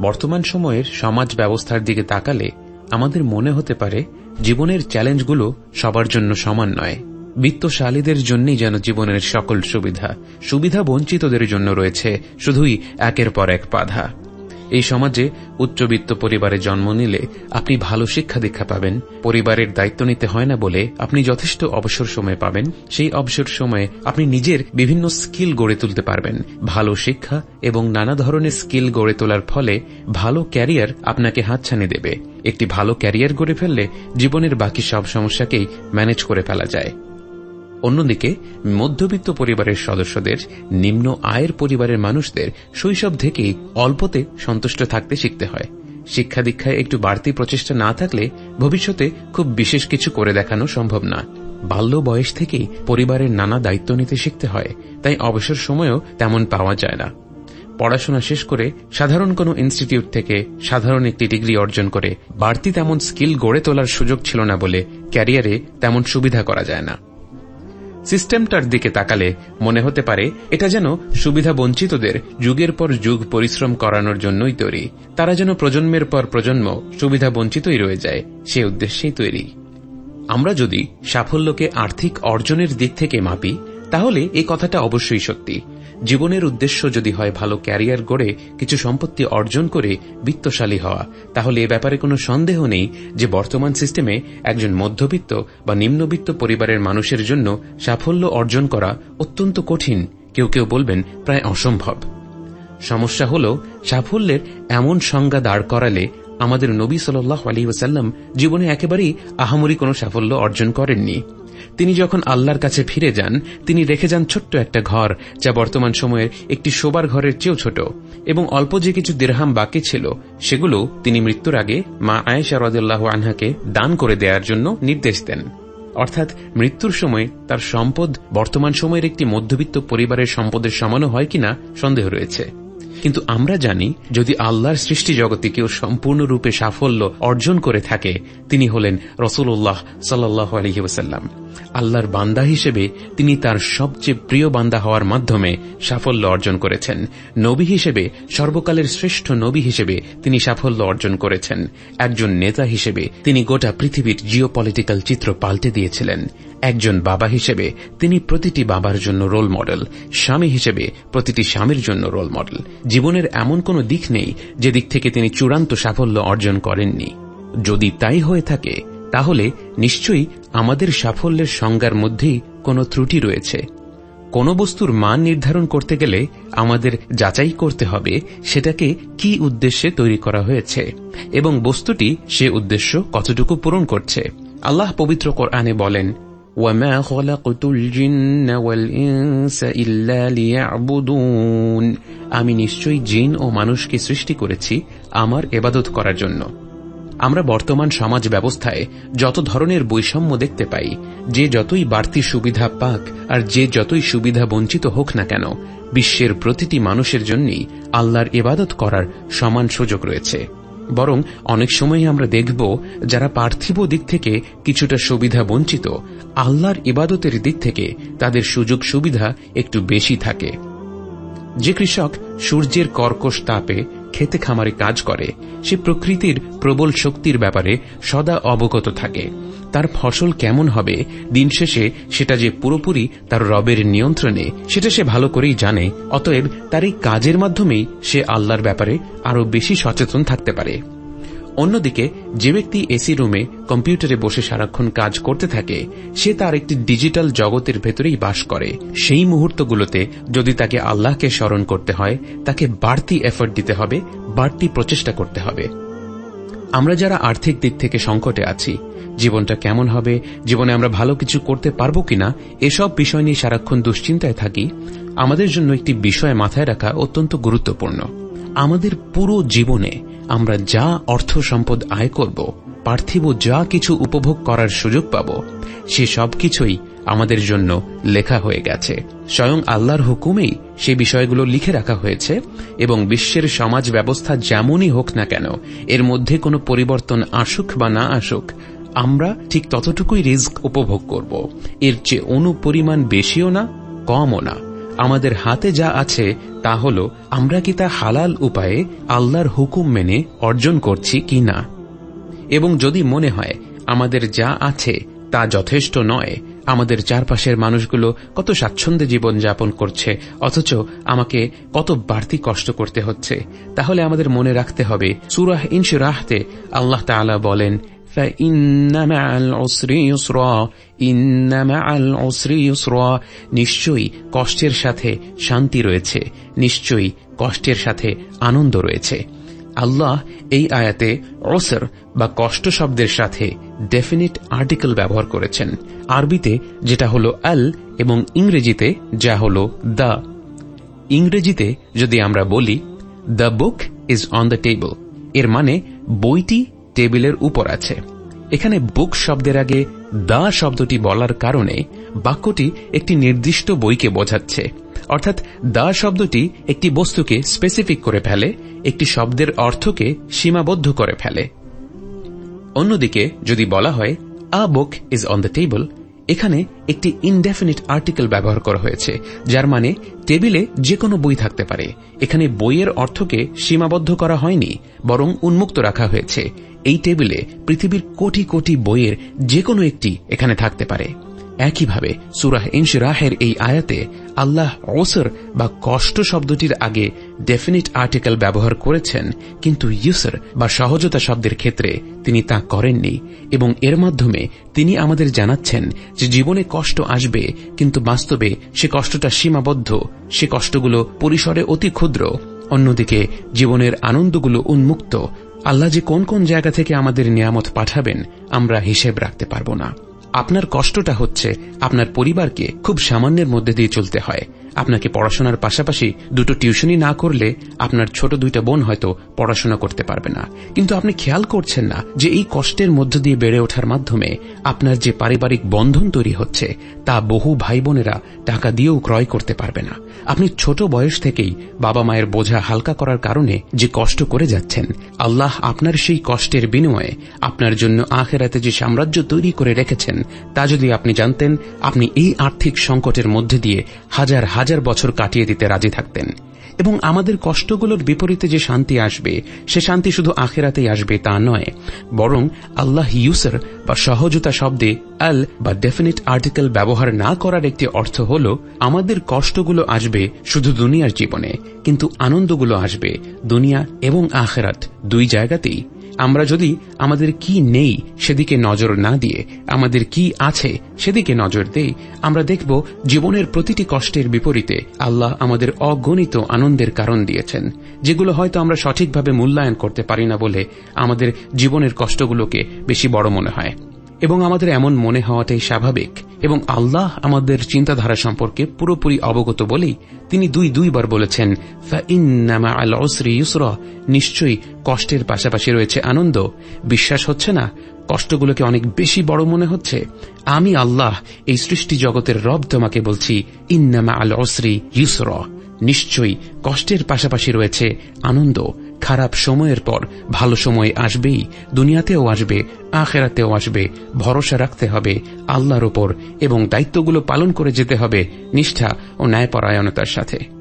বর্তমান সময়ের সমাজ ব্যবস্থার দিকে তাকালে আমাদের মনে হতে পারে, জীবনের চ্যালেঞ্জগুলো সবার জন্য সমান নয়। বিত্তশালীদের জন্যই যেন জীবনের সকল সুবিধা সুবিধা বঞ্চিতদের জন্য রয়েছে, শুধুই একের পর এক বাধা। এই সমাজে উচ্চবিত্ত পরিবারে জন্ম নিলে আপনি ভালো শিক্ষা দীক্ষা পাবেন। পরিবারের দায়িত্ব নিতে হয় না বলে আপনি যথেষ্ট অবসর সময় পাবেন। সেই অবসর সময়ে আপনি নিজের বিভিন্ন স্কিল গড়ে তুলতে পারবেন। ভালো শিক্ষা এবং নানা ধরনের স্কিল গড়ে তোলার ফলে ভালো ক্যারিয়ার আপনাকে হাতছানি দেবে। একটি ভালো ক্যারিয়ার গড়ে ফেললে জীবনের বাকি সব সমস্যাকেই ম্যানেজ করে ফেলা যায়। অন্যদিকে, মধ্যবিত্ত পরিবারের সদস্যদের, নিম্ন আয়ের পরিবারের মানুষদের শৈশব থেকেই অল্পতে সন্তুষ্ট থাকতে শিখতে হয়। শিক্ষা দীক্ষায় একটু বাড়তি প্রচেষ্টা না থাকলে ভবিষ্যতে খুব বিশেষ কিছু করে দেখানো সম্ভব না। বাল্য বয়স থেকেই পরিবারের নানা দায়িত্ব নিতে শিখতে হয়, তাই অবসর সময়ও তেমন পাওয়া যায় না। পড়াশোনা শেষ করে সাধারণ কোনো ইনস্টিটিউট থেকে সাধারণ একটি ডিগ্রি অর্জন করে বাড়তি তেমন স্কিল গড়ে তোলার সুযোগ ছিল না বলে ক্যারিয়ারে তেমন সুবিধা করা যায় না। সিস্টেমটার দিকে তাকালে মনে হতে পারে এটা যেন সুবিধা বঞ্চিতদের যুগের পর যুগ পরিশ্রম করানোর জন্যই তৈরি। তারা যেন প্রজন্মের পর প্রজন্ম সুবিধা বঞ্চিতই রয়ে যায়, সে উদ্দেশ্যেই তৈরি। আমরা যদি সাফল্যকে আর্থিক অর্জনের দিক থেকে মাপি তাহলে এই কথাটা অবশ্যই সত্যি। জীবনের উদ্দেশ্য যদি হয় ভালো ক্যারিয়ার গড়ে, কিছু সম্পত্তি অর্জন করে বিত্তশালী হওয়া, তাহলে এ ব্যাপারে কোনো সন্দেহ নেই যে বর্তমান সিস্টেমে একজন মধ্যবিত্ত বা নিম্নবিত্ত পরিবারের মানুষের জন্য সাফল্য অর্জন করা অত্যন্ত কঠিন, কেউ কেউ বলবেন প্রায় অসম্ভব। সমস্যা হল, সাফল্যের এমন সংজ্ঞা দাঁড় করালে আমাদের নবী সাল্লাহ আলী ওসাল্লাম জীবনে একেবারেই আহামরি কোনো সাফল্য অর্জন করেননি। তিনি যখন আল্লাহর কাছে ফিরে যান, তিনি রেখে যান ছোট্ট একটা ঘর, যা বর্তমান সময়ের একটি শোবার ঘরের চেয়েও ছোট, এবং অল্প যে কিছু দেড়হাম বাকি ছিল, সেগুলো তিনি মৃত্যুর আগে মা আয়েশা রদাল্লাহ আনহাকে দান করে দেওয়ার জন্য নির্দেশ দেন। অর্থাৎ মৃত্যুর সময় তার সম্পদ বর্তমান সময়ের একটি মধ্যবিত্ত পরিবারের সম্পদের সমানও হয় কিনা সন্দেহ রয়েছে। কিন্তু আমরা জানি, যদি আল্লাহর সৃষ্টি জগতে কেউ সম্পূর্ণরূপে সাফল্য অর্জন করে থাকে, তিনি হলেন রসুল্লাহ সাল্লাহ আলহিউসাল্লাম আল্লাহর বান্দা হিসেবে তিনি তার সবচেয়ে প্রিয় বান্দা হওয়ার মাধ্যমে সাফল্য অর্জন করেছেন। নবী হিসেবে, সর্বকালের শ্রেষ্ঠ নবী হিসেবে তিনি সাফল্য অর্জন করেছেন। একজন নেতা হিসেবে তিনি গোটা পৃথিবীর জিও পলিটিক্যাল চিত্র পাল্টে দিয়েছিলেন। একজন বাবা হিসেবে তিনি প্রতিটি বাবার জন্য রোল মডেল স্বামী হিসেবে প্রতিটি স্বামীর জন্য রোল মডেল জীবনের এমন কোনো দিক নেই যে দিক থেকে তিনি চূড়ান্ত সাফল্য অর্জন করেননি। যদি তাই হয়ে থাকে তাহলে নিশ্চয়ই আমাদের সাফল্যের সংজ্ঞার মধ্যেই কোনো ত্রুটি রয়েছে কোন বস্তুর মান নির্ধারণ করতে গেলে আমাদের যাচাই করতে হবে সেটাকে কি উদ্দেশ্যে তৈরি করা হয়েছে এবং বস্তুটি সে উদ্দেশ্য কতটুকু পূরণ করছে আল্লাহ পবিত্র কোরআনে বলেন وما خلقت الجن والإنس إلا ليعبدون আমি নিশ্চয়ই জিন ও মানুষকে সৃষ্টি করেছি আমার এবাদত করার জন্য আমরা বর্তমান সমাজ ব্যবস্থায় যত ধরনের বৈষম্য দেখতে পাই, যে যতই বাড়তি সুবিধা পাক আর যে যতই সুবিধা বঞ্চিত হোক না কেন, বিশ্বের প্রতিটি মানুষের জন্যই আল্লাহর এবাদত করার সমান সুযোগ রয়েছে। বরং অনেক সময় আমরা দেখব যারা পার্থিব দিক থেকে কিছুটা সুবিধা বঞ্চিত, আল্লাহর ইবাদতের দিক থেকে তাদের সুযোগ সুবিধা একটু বেশি থাকে। যে কৃষক সূর্যের কর্কশ তাপে খেতে খামারে কাজ করে, সে প্রকৃতির প্রবল শক্তির ব্যাপারে সদা অবগত থাকে। তার ফসল কেমন হবে, দিন শেষে সেটা যে পুরোপুরি তার রবের নিয়ন্ত্রণে, সেটা সে ভালো করেই জানে, অতএব তার এই কাজের মাধ্যমেই সে আল্লাহর ব্যাপারে আরও বেশি সচেতন থাকতে পারে। অন্যদিকে, যে ব্যক্তি এসি রুমে কম্পিউটারে বসে সারাক্ষণ কাজ করতে থাকে, সে তার একটি ডিজিটাল জগতের ভেতরেই বাস করে। সেই মুহূর্তগুলোতে যদি তাকে আল্লাহকে স্মরণ করতে হয়, তাকে বাড়তি এফর্ট দিতে হবে, বাড়তি প্রচেষ্টা করতে হবে। আমরা যারা আর্থিক দিক থেকে সংকটে আছি, জীবনটা কেমন হবে, জীবনে আমরা ভালো কিছু করতে পারব কিনা, এসব বিষয় নিয়ে সারাক্ষণ দুশ্চিন্তায় থাকি, আমাদের জন্য একটি বিষয় মাথায় রাখা অত্যন্ত গুরুত্বপূর্ণ। আমাদের পুরো জীবনে আমরা যা অর্থ সম্পদ আয় করব, পার্থিব যা কিছু উপভোগ করার সুযোগ পাব, সে সব কিছুই আমাদের জন্য লেখা হয়ে গেছে। স্বয়ং আল্লাহর হুকুমেই সে বিষয়গুলো লিখে রাখা হয়েছে এবং বিশ্বের সমাজ ব্যবস্থা যেমনই হোক না কেন, এর মধ্যে কোনো পরিবর্তন আসুক বা না আসুক, আমরা ঠিক ততটুকুই রিস্ক উপভোগ করব। এর চেয়ে অনুপরিমাণ বেশিও না, কমও না। আমাদের হাতে যা আছে তা হল, আমরা কি তা হালাল উপায়ে আল্লাহর হুকুম মেনে অর্জন করছি কি না? এবং যদি মনে হয়, আমাদের যা আছে তা যথেষ্ট নয়, আমাদের চারপাশের মানুষগুলো কত স্বাচ্ছন্দ্যে জীবন যাপন করছে, অথচ আমাকে কত বাড়তি কষ্ট করতে হচ্ছে, তাহলে আমাদের মনে রাখতে হবে সুরাহ রাহতে আল্লাহ তালা বলেন নিশ্চয়ই কষ্টের সাথে শান্তি রয়েছে, নিশ্চয়ই কষ্টের সাথে আনন্দ রয়েছে। আল্লাহ এই আয়াতে অসর বা কষ্ট শব্দের সাথে ডেফিনিট আর্টিকেল ব্যবহার করেছেন। আরবিতে যেটা হল আল এবং ইংরেজিতে যা হল দ্য ইংরেজিতে যদি আমরা বলি the book is on the table এর মানে বইটি টেবিলের উপর আছে। এখানে বুক শব্দের আগে দা শব্দটি বলার কারণে বাক্যটি একটি নির্দিষ্ট বইকে বোঝাচ্ছে। অর্থাৎ দা শব্দটি একটি বস্তুকে স্পেসিফিক করে ফেলে, একটি শব্দের অর্থকে সীমাবদ্ধ করে ফেলে। অন্যদিকে যদি বলা হয় a book is on the table এখানে একটি ইনডেফিনিট আর্টিকেল ব্যবহার করা হয়েছে, যার মানে টেবিলে যে কোনো বই থাকতে পারে। এখানে বইয়ের অর্থকে সীমাবদ্ধ করা হয়নি, বরং উন্মুক্ত রাখা হয়েছে। এই টেবিলে পৃথিবীর কোটি কোটি বইয়ের যে কোনো একটি এখানে থাকতে পারে। একইভাবে সুরাহ ইনশরাহের এই আয়াতে আল্লাহ ওসর বা কষ্ট শব্দটির আগে ডেফিনিট আর্টিকেল ব্যবহার করেছেন, কিন্তু ইউসর বা সহজতা শব্দের ক্ষেত্রে তিনি তা করেননি এবং এর মাধ্যমে তিনি আমাদের জানাচ্ছেন যে জীবনে কষ্ট আসবে, কিন্তু বাস্তবে সে কষ্টটা সীমাবদ্ধ, সে কষ্টগুলো পরিসরে অতি ক্ষুদ্র। অন্যদিকে জীবনের আনন্দগুলো উন্মুক্ত। আল্লাহ যে কোন কোন জায়গা থেকে আমাদের নিয়ামত পাঠাবেন, আমরা হিসেব রাখতে পারব না। আপনার কষ্টটা হচ্ছে আপনার পরিবারকে খুব সামান্যের মধ্যে দিয়ে চলতে হয়। আপনাকে পড়াশোনার পাশাপাশি দুটো টিউশনই না করলে আপনার ছোট দুইটা বোন হয়তো পড়াশোনা করতে পারবে না। কিন্তু আপনি খেয়াল করছেন না যে এই কষ্টের মধ্য দিয়ে বেড়ে ওঠার মাধ্যমে আপনার যে পারিবারিক বন্ধন তৈরি হচ্ছে, তা বহু ভাই বোনেরা টাকা দিয়েও ক্রয় করতে পারবে না। আপনি ছোট বয়স থেকেই বাবা মায়ের বোঝা হালকা করার কারণে যে কষ্ট করে যাচ্ছেন, আল্লাহ আপনার সেই কষ্টের বিনিময়ে আপনার জন্য আখেরাতে যে সাম্রাজ্য তৈরি করে রেখেছেন, তা যদি আপনি জানতেন, আপনি এই আর্থিক সংকটের মধ্যে দিয়ে হাজার হাজার বছর কাটিয়ে দিতে রাজি থাকতেন। এবং আমাদের কষ্টগুলোর বিপরীতে যে শান্তি আসবে, সে শান্তি শুধু আখেরাতেই আসবে তা নয়, বরং আল্লাহ ইউসার বা সহজতা শব্দে আল বা ডেফিনিট আর্টিকেল ব্যবহার না করার একটি অর্থ হল, আমাদের কষ্টগুলো আসবে শুধু দুনিয়ার জীবনে, কিন্তু আনন্দগুলো আসবে দুনিয়া এবং আখেরাত দুই জায়গাতেই। আমরা যদি আমাদের কি নেই সেদিকে নজর না দিয়ে, আমাদের কি আছে সেদিকে নজর দেই, আমরা দেখব জীবনের প্রতিটি কষ্টের বিপরীতে আল্লাহ আমাদের অগণিত আনন্দের কারণ দিয়েছেন, যেগুলো হয়তো আমরা সঠিকভাবে মূল্যায়ন করতে পারি না বলে আমাদের জীবনের কষ্টগুলোকে বেশি বড় মনে হয়। এবং আমাদের এমন মনে হওয়াটাই স্বাভাবিক এবং আল্লাহ আমাদের চিন্তাধারা সম্পর্কে পুরোপুরি অবগত বলেই তিনি দুই দুইবার বলেছেন নিশ্চয়ই কষ্টের পাশাপাশি রয়েছে আনন্দ। বিশ্বাস হচ্ছে না, কষ্টগুলোকে অনেক বেশি বড় মনে হচ্ছে। আমি আল্লাহ, এই সৃষ্টি জগতের রব তোমাকে বলছি ইন্নামা আল অসরি ইউসর নিশ্চয়ই কষ্টের পাশাপাশি রয়েছে আনন্দ। খারাপ সময়ের পর, ভালো সময় আসবেই, দুনিয়াতেও আসবে, আখেরাতেও আসবে, ভরসা রাখতে হবে আল্লাহর ওপর এবং দায়িত্বগুলো পালন করে যেতে হবে নিষ্ঠা ও ন্যায়পরায়ণতার সাথে।